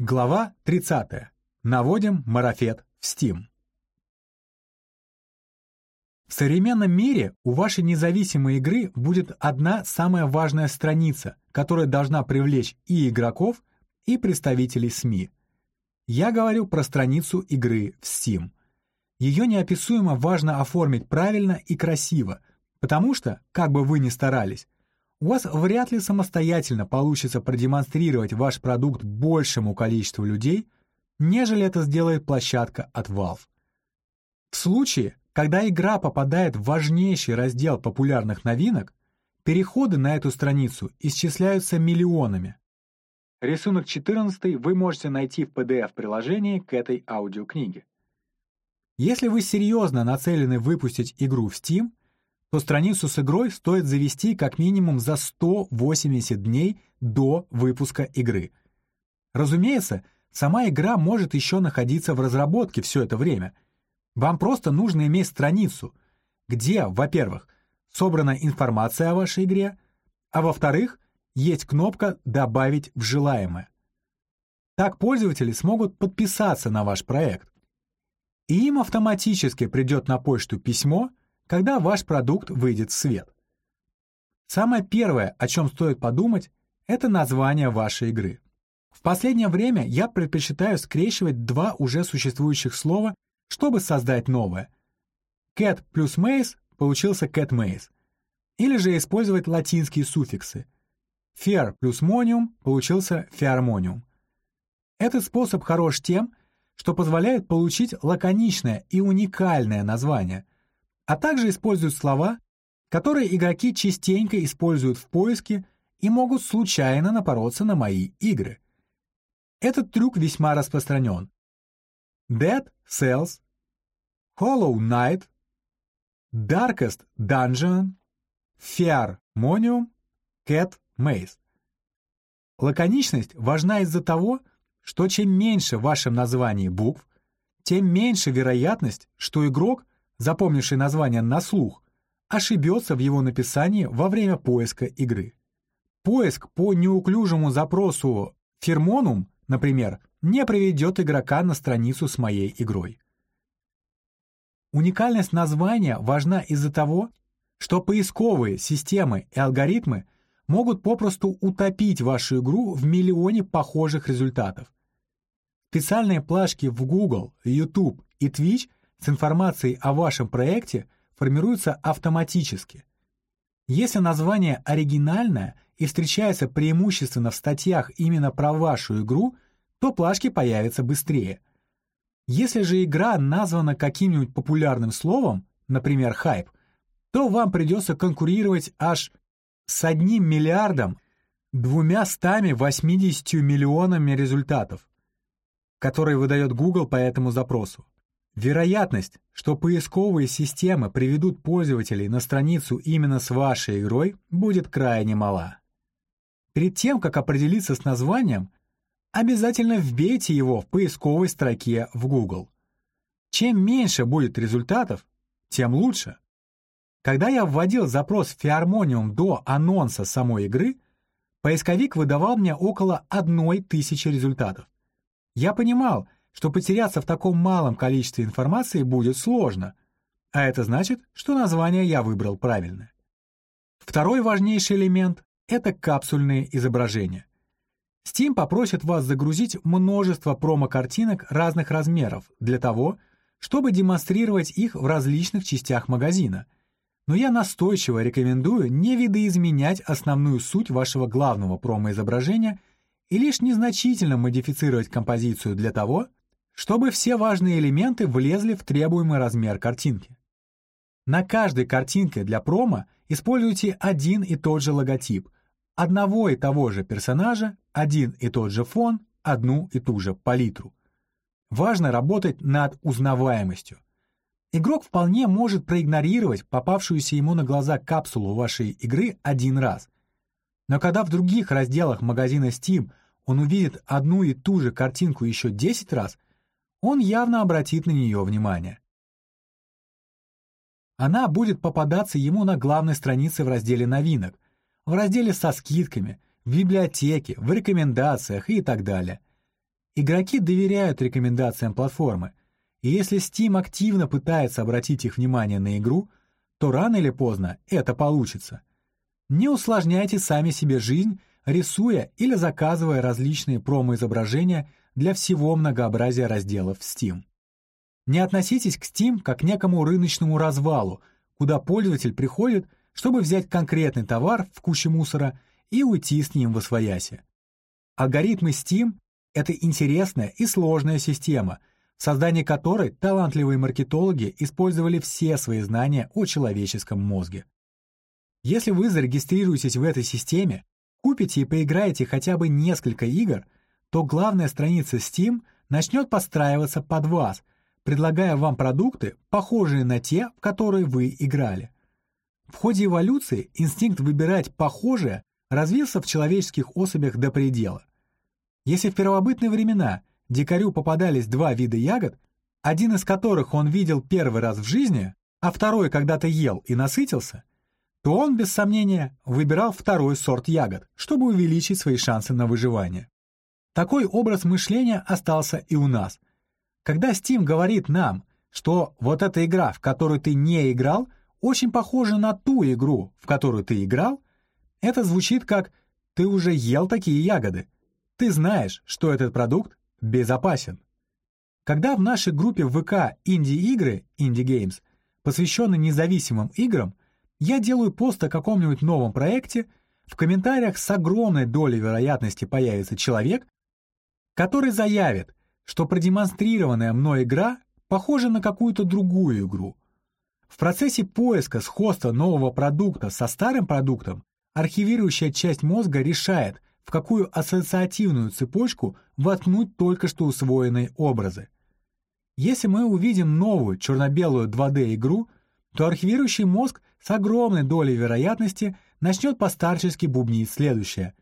Глава 30. Наводим марафет в Steam. В современном мире у вашей независимой игры будет одна самая важная страница, которая должна привлечь и игроков, и представителей СМИ. Я говорю про страницу игры в Steam. Ее неописуемо важно оформить правильно и красиво, потому что, как бы вы ни старались, у вас вряд ли самостоятельно получится продемонстрировать ваш продукт большему количеству людей, нежели это сделает площадка от Valve. В случае, когда игра попадает в важнейший раздел популярных новинок, переходы на эту страницу исчисляются миллионами. Рисунок 14 вы можете найти в PDF-приложении к этой аудиокниге. Если вы серьезно нацелены выпустить игру в Steam — то страницу с игрой стоит завести как минимум за 180 дней до выпуска игры. Разумеется, сама игра может еще находиться в разработке все это время. Вам просто нужно иметь страницу, где, во-первых, собрана информация о вашей игре, а во-вторых, есть кнопка «Добавить в желаемое». Так пользователи смогут подписаться на ваш проект. И им автоматически придет на почту письмо — когда ваш продукт выйдет в свет. Самое первое, о чем стоит подумать, это название вашей игры. В последнее время я предпочитаю скрещивать два уже существующих слова, чтобы создать новое. Cat плюс maze получился cat maze. Или же использовать латинские суффиксы. Fair плюс monium получился fairmonium. Этот способ хорош тем, что позволяет получить лаконичное и уникальное название, а также используют слова, которые игроки частенько используют в поиске и могут случайно напороться на мои игры. Этот трюк весьма распространен. Dead Cells, Hollow Knight, Darkest Dungeon, Fair Monium, Cat Maze. Лаконичность важна из-за того, что чем меньше в вашем названии букв, тем меньше вероятность, что игрок запомнивший название на слух, ошибется в его написании во время поиска игры. Поиск по неуклюжему запросу «фермонум», например, не приведет игрока на страницу с моей игрой. Уникальность названия важна из-за того, что поисковые системы и алгоритмы могут попросту утопить вашу игру в миллионе похожих результатов. Специальные плашки в Google, YouTube и Twitch с информацией о вашем проекте формируются автоматически. Если название оригинальное и встречается преимущественно в статьях именно про вашу игру, то плашки появятся быстрее. Если же игра названа каким-нибудь популярным словом, например, хайп, то вам придется конкурировать аж с одним миллиардом двумя стами 80 миллионами результатов, которые выдает Google по этому запросу. Вероятность, что поисковые системы приведут пользователей на страницу именно с вашей игрой, будет крайне мала. Перед тем, как определиться с названием, обязательно вбейте его в поисковой строке в Google. Чем меньше будет результатов, тем лучше. Когда я вводил запрос Фиармониум до анонса самой игры, поисковик выдавал мне около одной тысячи результатов. Я понимал, что потеряться в таком малом количестве информации будет сложно, а это значит, что название я выбрал правильное. Второй важнейший элемент — это капсульные изображения. Steam попросит вас загрузить множество промо-картинок разных размеров для того, чтобы демонстрировать их в различных частях магазина. Но я настойчиво рекомендую не видоизменять основную суть вашего главного промо-изображения и лишь незначительно модифицировать композицию для того, чтобы все важные элементы влезли в требуемый размер картинки. На каждой картинке для промо используйте один и тот же логотип, одного и того же персонажа, один и тот же фон, одну и ту же палитру. Важно работать над узнаваемостью. Игрок вполне может проигнорировать попавшуюся ему на глаза капсулу вашей игры один раз. Но когда в других разделах магазина Steam он увидит одну и ту же картинку еще 10 раз, он явно обратит на нее внимание. Она будет попадаться ему на главной странице в разделе новинок, в разделе со скидками, в библиотеке, в рекомендациях и так далее. игроки доверяют рекомендациям платформы, и если Steam активно пытается обратить их внимание на игру, то рано или поздно это получится. Не усложняйте сами себе жизнь, рисуя или заказывая различные промо-изображения для всего многообразия разделов Steam. Не относитесь к Steam как к некому рыночному развалу, куда пользователь приходит, чтобы взять конкретный товар в куче мусора и уйти с ним в освояси. Алгоритмы Steam — это интересная и сложная система, в создании которой талантливые маркетологи использовали все свои знания о человеческом мозге. Если вы зарегистрируетесь в этой системе, купите и поиграете хотя бы несколько игр, то главная страница Steam начнет подстраиваться под вас — предлагая вам продукты, похожие на те, в которые вы играли. В ходе эволюции инстинкт выбирать похожее развился в человеческих особях до предела. Если в первобытные времена дикарю попадались два вида ягод, один из которых он видел первый раз в жизни, а второй когда-то ел и насытился, то он, без сомнения, выбирал второй сорт ягод, чтобы увеличить свои шансы на выживание. Такой образ мышления остался и у нас – когда Steam говорит нам, что вот эта игра, в которую ты не играл, очень похожа на ту игру, в которую ты играл, это звучит как «ты уже ел такие ягоды». Ты знаешь, что этот продукт безопасен. Когда в нашей группе ВК «Инди-игры» Indie Games, посвященной независимым играм, я делаю пост о каком-нибудь новом проекте, в комментариях с огромной долей вероятности появится человек, который заявит, что продемонстрированная мной игра похожа на какую-то другую игру. В процессе поиска сходства нового продукта со старым продуктом архивирующая часть мозга решает, в какую ассоциативную цепочку воткнуть только что усвоенные образы. Если мы увидим новую черно-белую 2D-игру, то архивирующий мозг с огромной долей вероятности начнет постарчески бубнить следующее.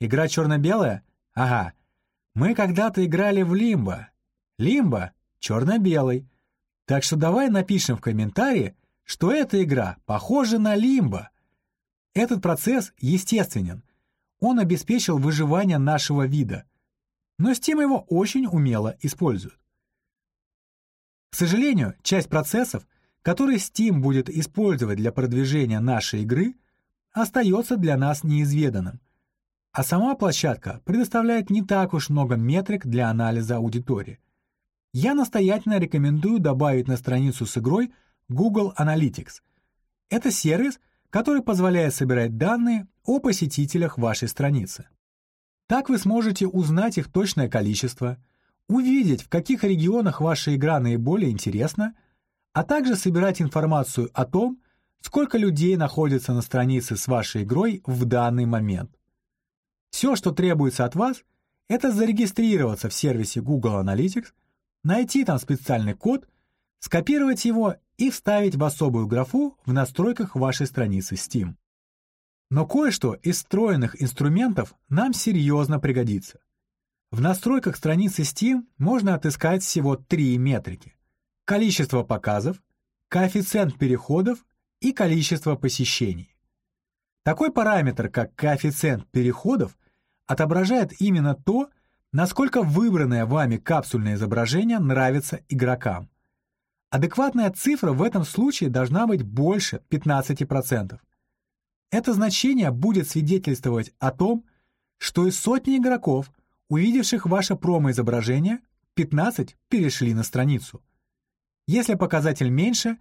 Игра черно-белая? Ага, мы когда-то играли в Лимбо. Лимбо черно-белый. Так что давай напишем в комментарии, что эта игра похожа на Лимбо. Этот процесс естественен. Он обеспечил выживание нашего вида. Но Steam его очень умело использует. К сожалению, часть процессов, которые Steam будет использовать для продвижения нашей игры, остается для нас неизведанным а сама площадка предоставляет не так уж много метрик для анализа аудитории. Я настоятельно рекомендую добавить на страницу с игрой Google Analytics. Это сервис, который позволяет собирать данные о посетителях вашей страницы. Так вы сможете узнать их точное количество, увидеть, в каких регионах ваша игра наиболее интересна, а также собирать информацию о том, сколько людей находится на странице с вашей игрой в данный момент. Все, что требуется от вас, это зарегистрироваться в сервисе Google Analytics, найти там специальный код, скопировать его и вставить в особую графу в настройках вашей страницы Steam. Но кое-что из встроенных инструментов нам серьезно пригодится. В настройках страницы Steam можно отыскать всего три метрики. Количество показов, коэффициент переходов и количество посещений. Такой параметр, как коэффициент переходов, отображает именно то, насколько выбранное вами капсульное изображение нравится игрокам. Адекватная цифра в этом случае должна быть больше 15%. Это значение будет свидетельствовать о том, что из сотни игроков, увидевших ваше промо-изображение, 15 перешли на страницу. Если показатель меньше,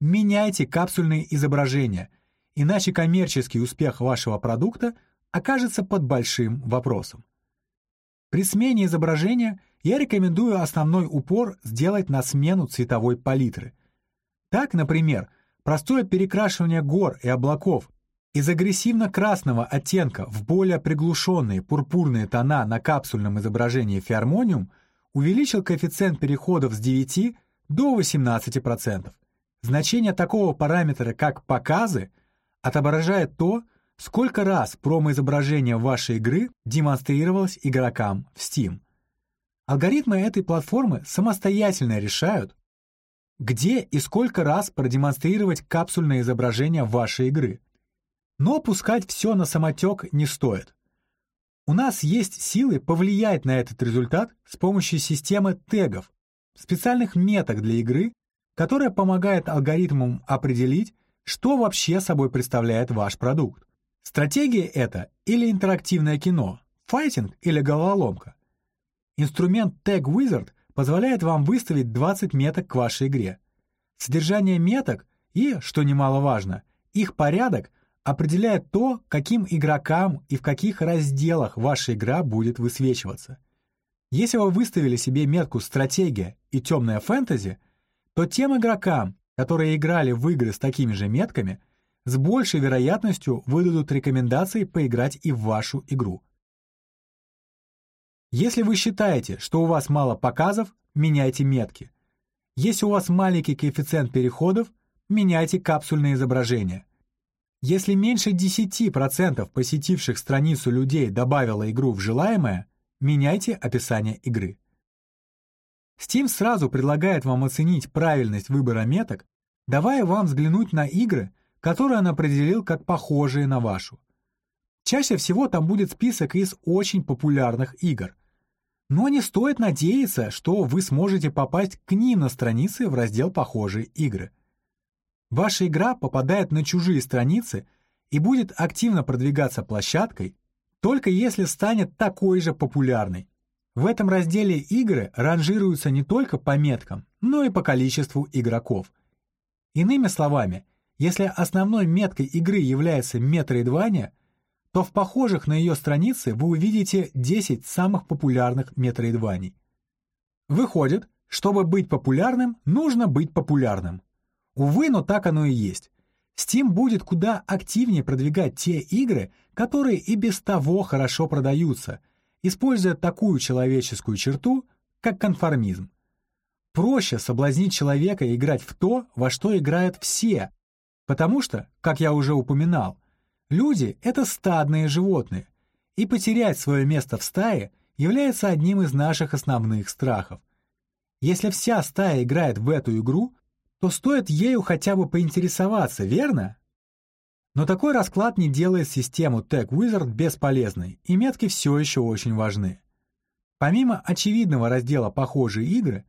меняйте капсульные изображения, иначе коммерческий успех вашего продукта окажется под большим вопросом. При смене изображения я рекомендую основной упор сделать на смену цветовой палитры. Так, например, простое перекрашивание гор и облаков из агрессивно-красного оттенка в более приглушенные пурпурные тона на капсульном изображении фиармониум увеличил коэффициент переходов с 9 до 18%. Значение такого параметра, как «показы», отображает то, сколько раз промо-изображение вашей игры демонстрировалось игрокам в Steam. Алгоритмы этой платформы самостоятельно решают, где и сколько раз продемонстрировать капсульное изображение вашей игры. Но пускать все на самотек не стоит. У нас есть силы повлиять на этот результат с помощью системы тегов, специальных меток для игры, которая помогает алгоритмам определить, что вообще собой представляет ваш продукт. Стратегия это или интерактивное кино, файтинг или головоломка. Инструмент Tag Wizard позволяет вам выставить 20 меток к вашей игре. Содержание меток и, что немаловажно, их порядок определяет то, каким игрокам и в каких разделах ваша игра будет высвечиваться. Если вы выставили себе метку «Стратегия» и «Темная фэнтези», то тем игрокам, которые играли в игры с такими же метками, с большей вероятностью выдадут рекомендации поиграть и в вашу игру. Если вы считаете, что у вас мало показов, меняйте метки. Если у вас маленький коэффициент переходов, меняйте капсульные изображения. Если меньше 10% посетивших страницу людей добавило игру в желаемое, меняйте описание игры. Steam сразу предлагает вам оценить правильность выбора меток, давая вам взглянуть на игры, которые он определил как похожие на вашу. Чаще всего там будет список из очень популярных игр. Но не стоит надеяться, что вы сможете попасть к ним на страницы в раздел «Похожие игры». Ваша игра попадает на чужие страницы и будет активно продвигаться площадкой, только если станет такой же популярной. В этом разделе игры ранжируются не только по меткам, но и по количеству игроков. Иными словами, если основной меткой игры является метроидвания, то в похожих на ее странице вы увидите 10 самых популярных метроидваний. Выходит, чтобы быть популярным, нужно быть популярным. Увы, но так оно и есть. Steam будет куда активнее продвигать те игры, которые и без того хорошо продаются, используя такую человеческую черту, как конформизм. Проще соблазнить человека играть в то, во что играют все, потому что, как я уже упоминал, люди — это стадные животные, и потерять свое место в стае является одним из наших основных страхов. Если вся стая играет в эту игру, то стоит ею хотя бы поинтересоваться, верно? Но такой расклад не делает систему Tag Wizard бесполезной, и метки все еще очень важны. Помимо очевидного раздела «Похожие игры»,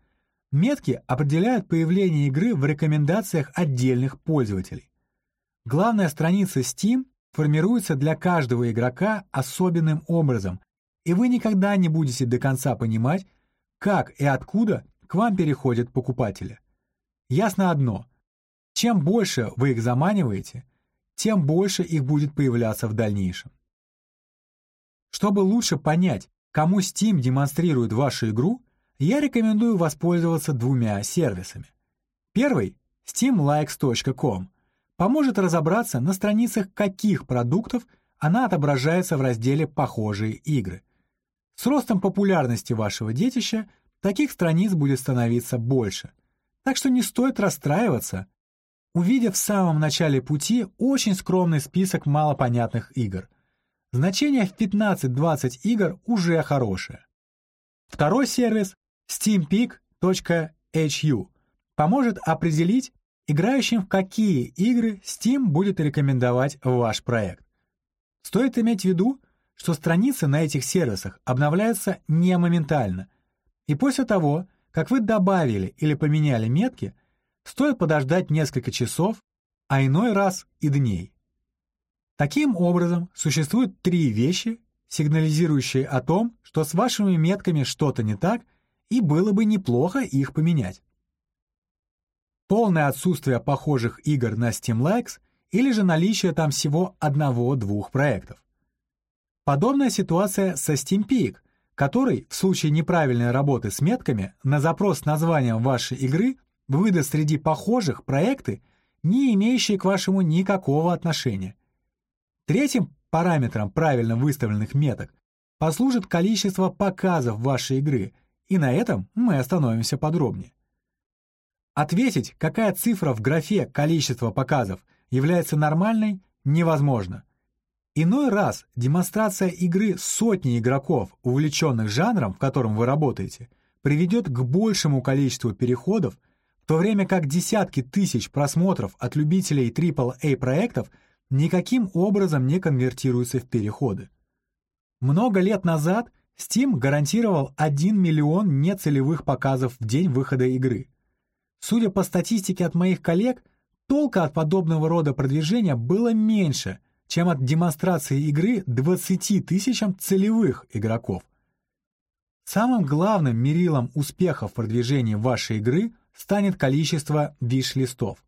метки определяют появление игры в рекомендациях отдельных пользователей. Главная страница Steam формируется для каждого игрока особенным образом, и вы никогда не будете до конца понимать, как и откуда к вам переходят покупатели. Ясно одно. Чем больше вы их заманиваете, тем больше их будет появляться в дальнейшем. Чтобы лучше понять, кому Steam демонстрирует вашу игру, я рекомендую воспользоваться двумя сервисами. Первый — steamlikes.com поможет разобраться, на страницах каких продуктов она отображается в разделе «Похожие игры». С ростом популярности вашего детища таких страниц будет становиться больше — так что не стоит расстраиваться, увидев в самом начале пути очень скромный список малопонятных игр. Значение в 15-20 игр уже хорошее. Второй сервис steampeak.hu поможет определить, играющим в какие игры Steam будет рекомендовать ваш проект. Стоит иметь в виду, что страницы на этих сервисах обновляются не моментально, и после того, как вы добавили или поменяли метки, стоит подождать несколько часов, а иной раз и дней. Таким образом, существуют три вещи, сигнализирующие о том, что с вашими метками что-то не так, и было бы неплохо их поменять. Полное отсутствие похожих игр на Steam Likes или же наличие там всего одного-двух проектов. Подобная ситуация со Steam Peak, который в случае неправильной работы с метками на запрос с названием вашей игры выдаст среди похожих проекты, не имеющие к вашему никакого отношения. Третьим параметром правильно выставленных меток послужит количество показов вашей игры, и на этом мы остановимся подробнее. Ответить, какая цифра в графе «количество показов» является нормальной, невозможно. Иной раз демонстрация игры сотни игроков, увлеченных жанром, в котором вы работаете, приведет к большему количеству переходов, в то время как десятки тысяч просмотров от любителей AAA проектов никаким образом не конвертируются в переходы. Много лет назад Steam гарантировал 1 миллион нецелевых показов в день выхода игры. Судя по статистике от моих коллег, толка от подобного рода продвижения было меньше, чем от демонстрации игры 20 тысячам целевых игроков. Самым главным мерилом успеха в продвижении вашей игры станет количество виш-листов.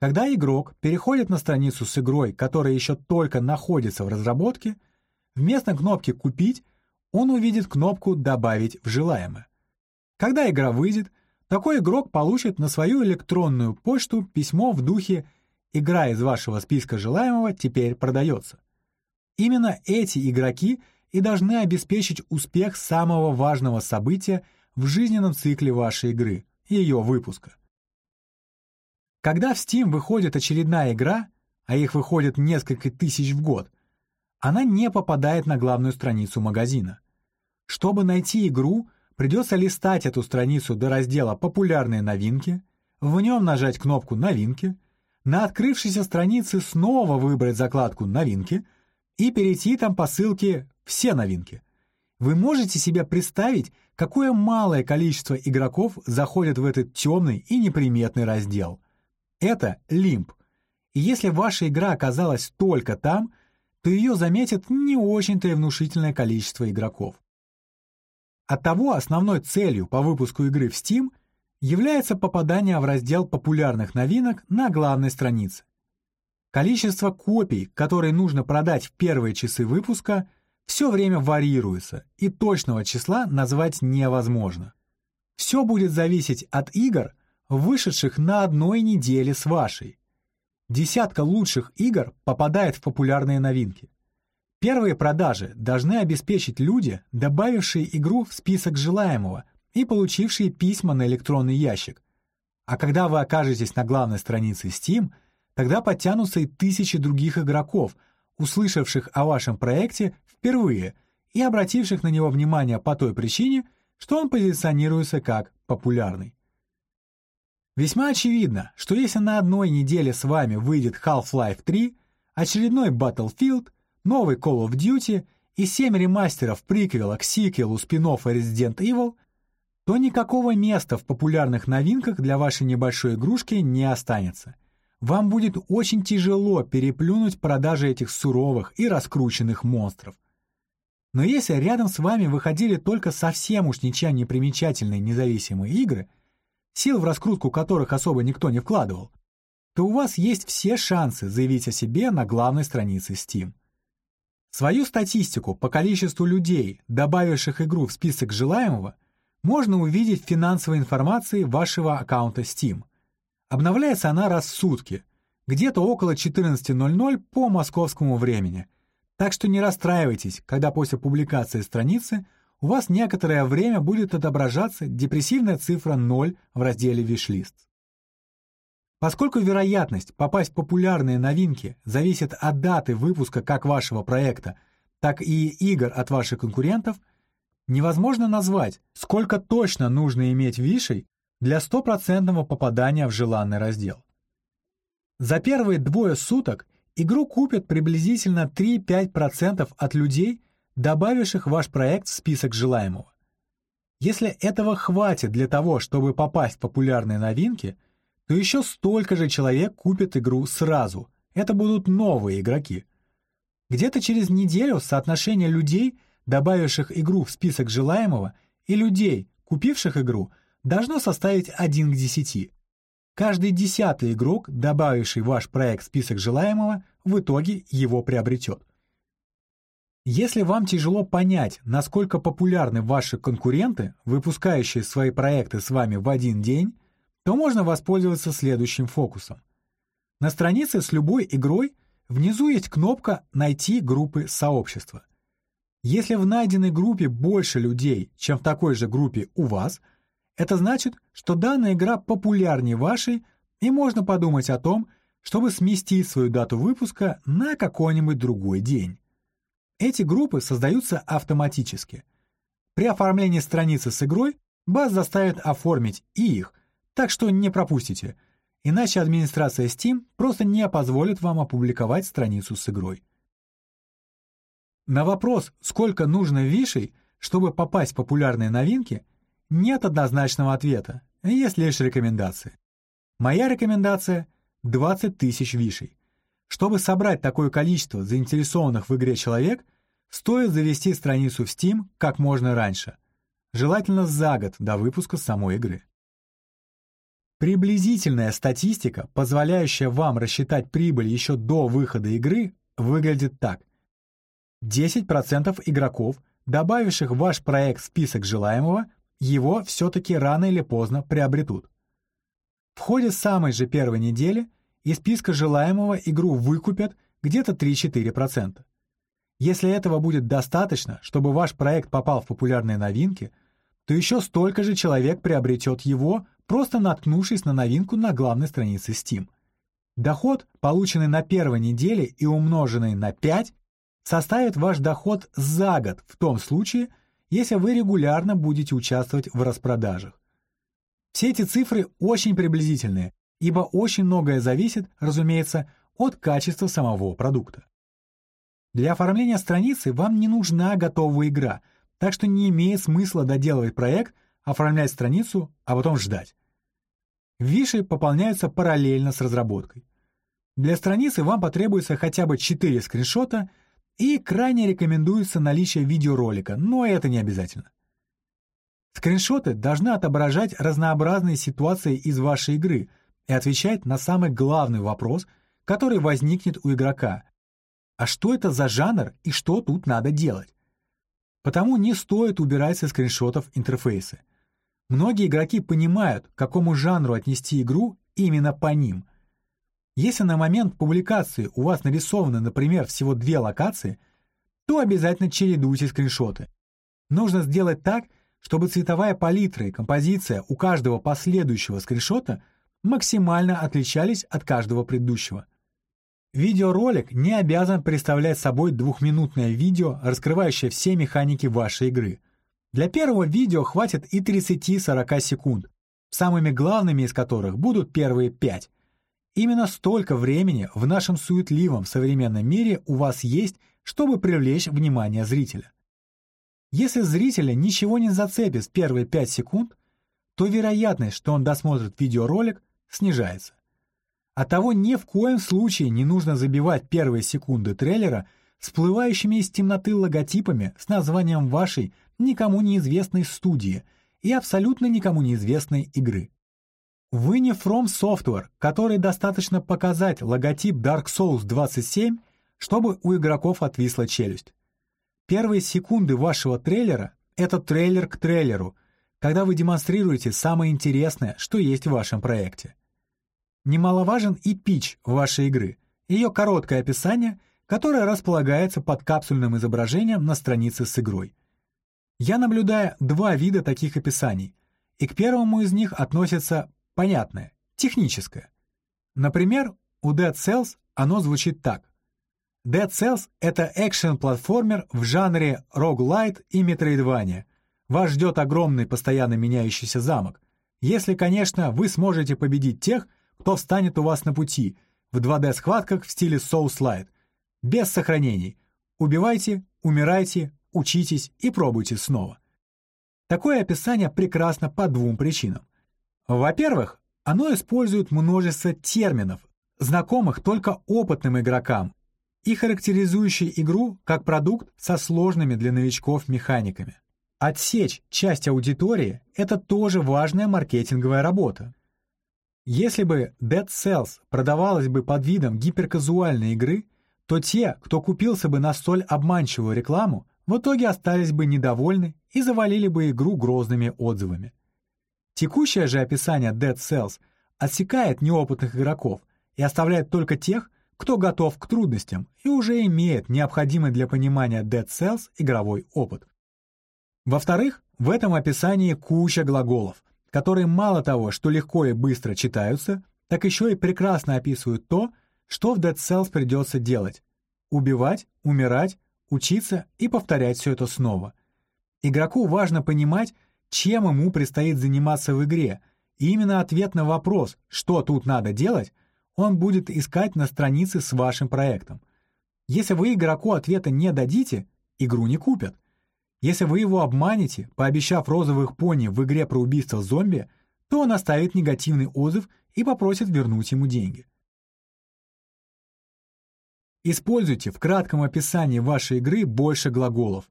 Когда игрок переходит на страницу с игрой, которая еще только находится в разработке, вместо кнопки «Купить» он увидит кнопку «Добавить в желаемое». Когда игра выйдет, такой игрок получит на свою электронную почту письмо в духе «Игра из вашего списка желаемого теперь продается». Именно эти игроки и должны обеспечить успех самого важного события в жизненном цикле вашей игры, ее выпуска. Когда в Steam выходит очередная игра, а их выходит несколько тысяч в год, она не попадает на главную страницу магазина. Чтобы найти игру, придется листать эту страницу до раздела «Популярные новинки», в нем нажать кнопку «Новинки», на открывшейся странице снова выбрать закладку «Новинки» и перейти там по ссылке «Все новинки». Вы можете себе представить, какое малое количество игроков заходит в этот темный и неприметный раздел. Это лимб. И если ваша игра оказалась только там, то ее заметит не очень-то и внушительное количество игроков. Оттого основной целью по выпуску игры в Steam является попадание в раздел популярных новинок на главной странице. Количество копий, которые нужно продать в первые часы выпуска, все время варьируется, и точного числа назвать невозможно. Все будет зависеть от игр, вышедших на одной неделе с вашей. Десятка лучших игр попадает в популярные новинки. Первые продажи должны обеспечить люди, добавившие игру в список желаемого и получившие письма на электронный ящик. А когда вы окажетесь на главной странице Steam, тогда подтянутся и тысячи других игроков, услышавших о вашем проекте впервые и обративших на него внимание по той причине, что он позиционируется как популярный. Весьма очевидно, что если на одной неделе с вами выйдет Half-Life 3, очередной Battlefield, новый Call of Duty и 7 ремастеров приквела к сиквелу спин-оффа Resident Evil, то никакого места в популярных новинках для вашей небольшой игрушки не останется. Вам будет очень тяжело переплюнуть продажи этих суровых и раскрученных монстров. Но если рядом с вами выходили только совсем уж ничем не примечательные независимые игры – сил в раскрутку которых особо никто не вкладывал, то у вас есть все шансы заявить о себе на главной странице Steam. Свою статистику по количеству людей, добавивших игру в список желаемого, можно увидеть в финансовой информации вашего аккаунта Steam. Обновляется она раз в сутки, где-то около 14.00 по московскому времени, так что не расстраивайтесь, когда после публикации страницы у вас некоторое время будет отображаться депрессивная цифра 0 в разделе «Вишлист». Поскольку вероятность попасть в популярные новинки зависит от даты выпуска как вашего проекта, так и игр от ваших конкурентов, невозможно назвать, сколько точно нужно иметь вишей для стопроцентного попадания в желанный раздел. За первые двое суток игру купят приблизительно 3-5% от людей, добавивших ваш проект в список желаемого. Если этого хватит для того, чтобы попасть в популярные новинки, то еще столько же человек купит игру сразу. Это будут новые игроки. Где-то через неделю соотношение людей, добавивших игру в список желаемого, и людей, купивших игру, должно составить 1 к 10. Каждый десятый игрок, добавивший ваш проект в список желаемого, в итоге его приобретет. Если вам тяжело понять, насколько популярны ваши конкуренты, выпускающие свои проекты с вами в один день, то можно воспользоваться следующим фокусом. На странице с любой игрой внизу есть кнопка «Найти группы сообщества». Если в найденной группе больше людей, чем в такой же группе у вас, это значит, что данная игра популярнее вашей, и можно подумать о том, чтобы сместить свою дату выпуска на какой-нибудь другой день. Эти группы создаются автоматически. При оформлении страницы с игрой баз заставит оформить и их, так что не пропустите, иначе администрация Steam просто не позволит вам опубликовать страницу с игрой. На вопрос, сколько нужно вишей, чтобы попасть в популярные новинки, нет однозначного ответа, есть лишь рекомендации. Моя рекомендация — 20 тысяч вишей. Чтобы собрать такое количество заинтересованных в игре человек, стоит завести страницу в Steam как можно раньше, желательно за год до выпуска самой игры. Приблизительная статистика, позволяющая вам рассчитать прибыль еще до выхода игры, выглядит так. 10% игроков, добавивших в ваш проект список желаемого, его все-таки рано или поздно приобретут. В ходе самой же первой недели из списка желаемого игру выкупят где-то 3-4%. Если этого будет достаточно, чтобы ваш проект попал в популярные новинки, то еще столько же человек приобретет его, просто наткнувшись на новинку на главной странице Steam. Доход, полученный на первой неделе и умноженный на 5, составит ваш доход за год в том случае, если вы регулярно будете участвовать в распродажах. Все эти цифры очень приблизительные, ибо очень многое зависит, разумеется, от качества самого продукта. Для оформления страницы вам не нужна готовая игра, так что не имеет смысла доделывать проект, оформлять страницу, а потом ждать. Виши пополняются параллельно с разработкой. Для страницы вам потребуется хотя бы 4 скриншота и крайне рекомендуется наличие видеоролика, но это не обязательно. Скриншоты должны отображать разнообразные ситуации из вашей игры и отвечать на самый главный вопрос, который возникнет у игрока. А что это за жанр и что тут надо делать? Потому не стоит убирать со скриншотов интерфейсы. Многие игроки понимают, к какому жанру отнести игру именно по ним. Если на момент публикации у вас нарисованы, например, всего две локации, то обязательно чередуйте скриншоты. Нужно сделать так, чтобы цветовая палитра и композиция у каждого последующего скриншота максимально отличались от каждого предыдущего. Видеоролик не обязан представлять собой двухминутное видео, раскрывающее все механики вашей игры. Для первого видео хватит и 30-40 секунд, самыми главными из которых будут первые 5. Именно столько времени в нашем суетливом современном мире у вас есть, чтобы привлечь внимание зрителя. Если зрителя ничего не зацепит в первые 5 секунд, то вероятность, что он досмотрит видеоролик, снижается. Оттого ни в коем случае не нужно забивать первые секунды трейлера всплывающими из темноты логотипами с названием вашей никому неизвестной студии и абсолютно никому неизвестной игры. Вы не From Software, который достаточно показать логотип Dark Souls 27, чтобы у игроков отвисла челюсть. Первые секунды вашего трейлера — это трейлер к трейлеру, когда вы демонстрируете самое интересное, что есть в вашем проекте. Немаловажен и пич вашей игры, ее короткое описание, которое располагается под капсульным изображением на странице с игрой. Я наблюдаю два вида таких описаний, и к первому из них относится понятное, техническое. Например, у Dead Cells оно звучит так. Dead Cells — это экшен-платформер в жанре roguelite и метроидвания. Вас ждет огромный постоянно меняющийся замок. Если, конечно, вы сможете победить тех, кто встанет у вас на пути в 2D-схватках в стиле Soul-Slide. Без сохранений. Убивайте, умирайте, учитесь и пробуйте снова. Такое описание прекрасно по двум причинам. Во-первых, оно использует множество терминов, знакомых только опытным игрокам и характеризующий игру как продукт со сложными для новичков механиками. Отсечь часть аудитории — это тоже важная маркетинговая работа. Если бы Dead Cells продавалась бы под видом гиперказуальной игры, то те, кто купился бы на столь обманчивую рекламу, в итоге остались бы недовольны и завалили бы игру грозными отзывами. Текущее же описание Dead Cells отсекает неопытных игроков и оставляет только тех, кто готов к трудностям и уже имеет необходимый для понимания Dead Cells игровой опыт. Во-вторых, в этом описании куча глаголов, которые мало того, что легко и быстро читаются, так еще и прекрасно описывают то, что в Dead Cells придется делать. Убивать, умирать, учиться и повторять все это снова. Игроку важно понимать, чем ему предстоит заниматься в игре, и именно ответ на вопрос, что тут надо делать, он будет искать на странице с вашим проектом. Если вы игроку ответа не дадите, игру не купят. Если вы его обманете, пообещав розовых пони в игре про убийство зомби, то он оставит негативный отзыв и попросит вернуть ему деньги. Используйте в кратком описании вашей игры больше глаголов.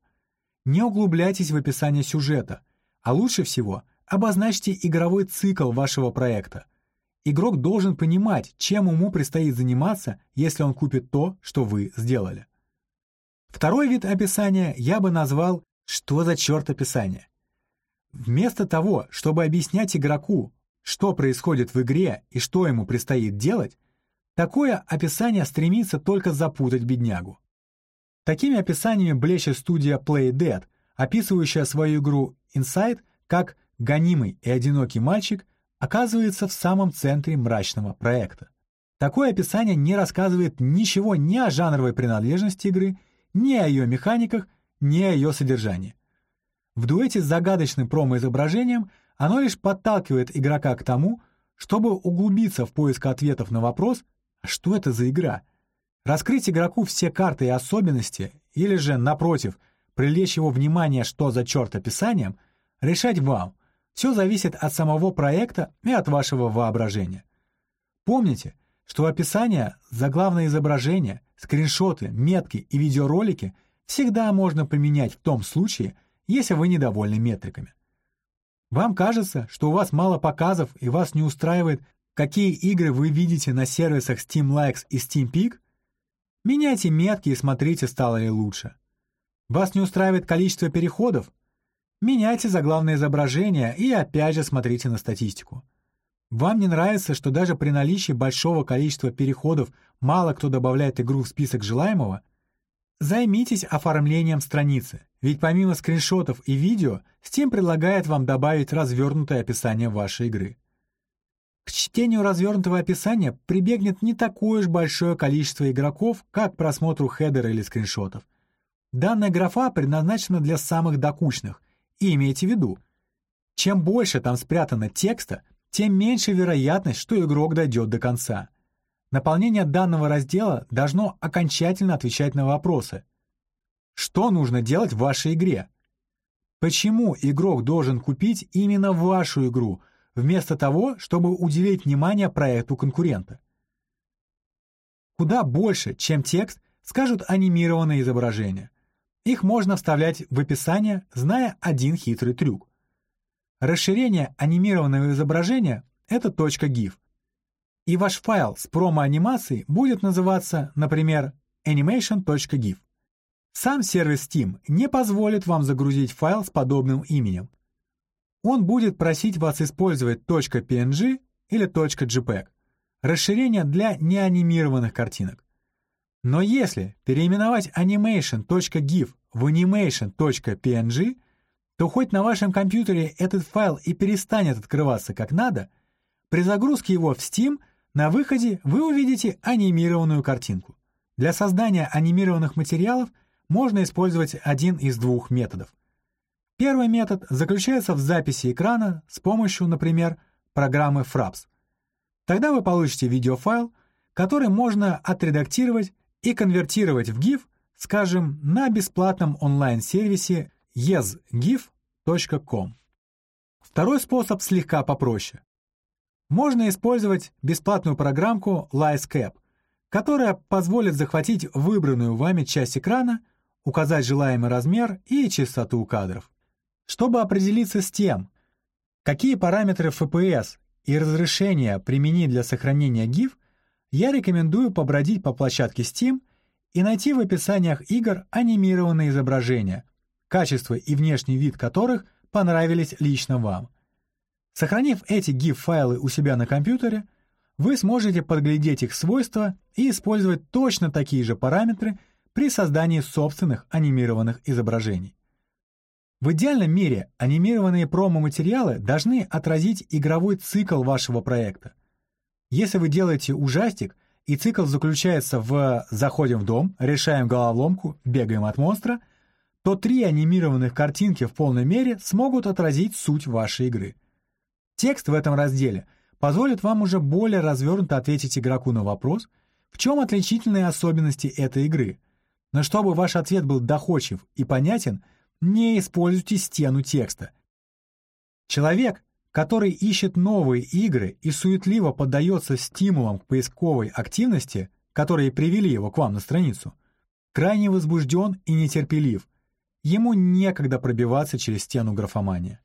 Не углубляйтесь в описание сюжета, а лучше всего обозначьте игровой цикл вашего проекта. Игрок должен понимать, чем ему предстоит заниматься, если он купит то, что вы сделали. Второй вид описания я бы назвал «что за черт описание?». Вместо того, чтобы объяснять игроку, что происходит в игре и что ему предстоит делать, такое описание стремится только запутать беднягу. Такими описаниями блещет студия Play Dead, описывающая свою игру Inside как «гонимый и одинокий мальчик» оказывается в самом центре мрачного проекта. Такое описание не рассказывает ничего ни о жанровой принадлежности игры, ни о ее механиках, ни о ее содержании. В дуэте с загадочным промо-изображением оно лишь подталкивает игрока к тому, чтобы углубиться в поиск ответов на вопрос «А что это за игра?», раскрыть игроку все карты и особенности, или же, напротив, привлечь его внимание что за черт описанием, решать вам. Все зависит от самого проекта и от вашего воображения. Помните, что описание, заглавное изображение, скриншоты, метки и видеоролики всегда можно поменять в том случае, если вы недовольны метриками. Вам кажется, что у вас мало показов и вас не устраивает, какие игры вы видите на сервисах Steam Likes и Steam Peak? Меняйте метки и смотрите, стало ли лучше. Вас не устраивает количество переходов? Меняйте заглавное изображение и опять же смотрите на статистику. Вам не нравится, что даже при наличии большого количества переходов мало кто добавляет игру в список желаемого? Займитесь оформлением страницы, ведь помимо скриншотов и видео, Steam предлагает вам добавить развернутое описание вашей игры. К чтению развернутого описания прибегнет не такое уж большое количество игроков, как просмотру хедера или скриншотов. Данная графа предназначена для самых докучных, и имейте в виду, чем больше там спрятано текста, тем меньше вероятность, что игрок дойдет до конца. Наполнение данного раздела должно окончательно отвечать на вопросы – что нужно делать в вашей игре? Почему игрок должен купить именно вашу игру, вместо того, чтобы уделить внимание проекту конкурента? Куда больше, чем текст, скажут анимированные изображения. Их можно вставлять в описание, зная один хитрый трюк. Расширение анимированного изображения — это точка .gif. И ваш файл с промо-анимацией будет называться, например, animation.gif. Сам сервис Steam не позволит вам загрузить файл с подобным именем. Он будет просить вас использовать .png или .jpeg, расширение для неанимированных картинок. Но если переименовать animation.gif в animation.png, то хоть на вашем компьютере этот файл и перестанет открываться как надо, при загрузке его в Steam на выходе вы увидите анимированную картинку. Для создания анимированных материалов – можно использовать один из двух методов. Первый метод заключается в записи экрана с помощью, например, программы Fraps. Тогда вы получите видеофайл, который можно отредактировать и конвертировать в GIF, скажем, на бесплатном онлайн-сервисе yesgif.com. Второй способ слегка попроще. Можно использовать бесплатную программку LiceCap, которая позволит захватить выбранную вами часть экрана указать желаемый размер и частоту кадров. Чтобы определиться с тем, какие параметры FPS и разрешения применить для сохранения GIF, я рекомендую побродить по площадке Steam и найти в описаниях игр анимированные изображения, качество и внешний вид которых понравились лично вам. Сохранив эти GIF-файлы у себя на компьютере, вы сможете подглядеть их свойства и использовать точно такие же параметры при создании собственных анимированных изображений. В идеальном мире анимированные промо-материалы должны отразить игровой цикл вашего проекта. Если вы делаете ужастик, и цикл заключается в «заходим в дом», «решаем головоломку», «бегаем от монстра», то три анимированных картинки в полной мере смогут отразить суть вашей игры. Текст в этом разделе позволит вам уже более развернуто ответить игроку на вопрос, в чем отличительные особенности этой игры, Но чтобы ваш ответ был доходчив и понятен, не используйте стену текста. Человек, который ищет новые игры и суетливо поддается стимулам к поисковой активности, которые привели его к вам на страницу, крайне возбужден и нетерпелив. Ему некогда пробиваться через стену графомания.